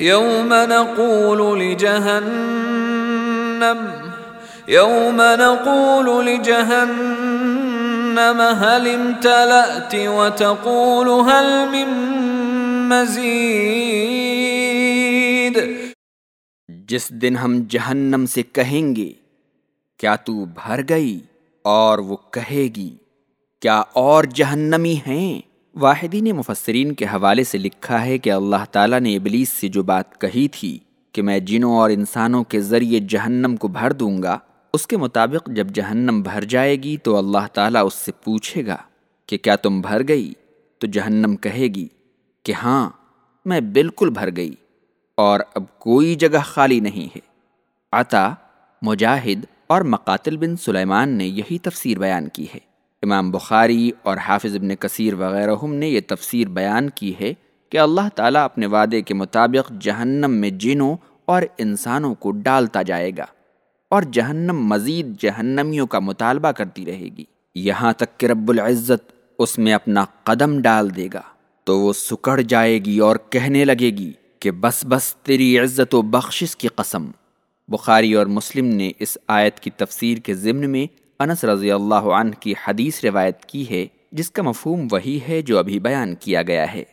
يوم نقول لجهنم، يوم نقول لجهنم، هل امتلأت وتقول هل من مزید جس دن ہم جہنم سے کہیں گے، کیا تو بھر گئی اور وہ کہے گی، کیا اور جہنمی ہیں؟ واحدین مفسرین کے حوالے سے لکھا ہے کہ اللہ تعالیٰ نے ابلیس سے جو بات کہی تھی کہ میں جنوں اور انسانوں کے ذریعے جہنم کو بھر دوں گا، اس کے مطابق جب جہنم بھر جائے گی تو اللہ تعالیٰ اس سے پوچھے گا کہ کیا تم بھر گئی؟ تو جہنم کہے گی کہ ہاں میں بالکل بھر گئی اور اب کوئی جگہ خالی نہیں ہے۔ عطا، مجاہد اور مقاتل بن سلیمان نے یہی تفسیر بیان کی ہے۔ امام بخاری اور حافظ ابن کثیر وغیرہ نے یہ تفسیر بیان کی ہے کہ اللہ تعالیٰ اپنے وعدے کے مطابق جہنم میں جنوں اور انسانوں کو ڈالتا جائے گا اور جہنم مزید جہنمیوں کا مطالبہ کرتی رہے گی۔ یہاں تک کہ رب العزت اس میں اپنا قدم ڈال دے گا تو وہ سکڑ جائے گی اور کہنے لگے گی کہ بس بس تیری عزت و بخشش کی قسم۔ بخاری اور مسلم نے اس آیت کی تفسیر کے ضمن میں انس رضی اللہ عنہ کی حدیث روایت کی ہے، جس کا مفہوم وہی ہے جو ابھی بیان کیا گیا ہے۔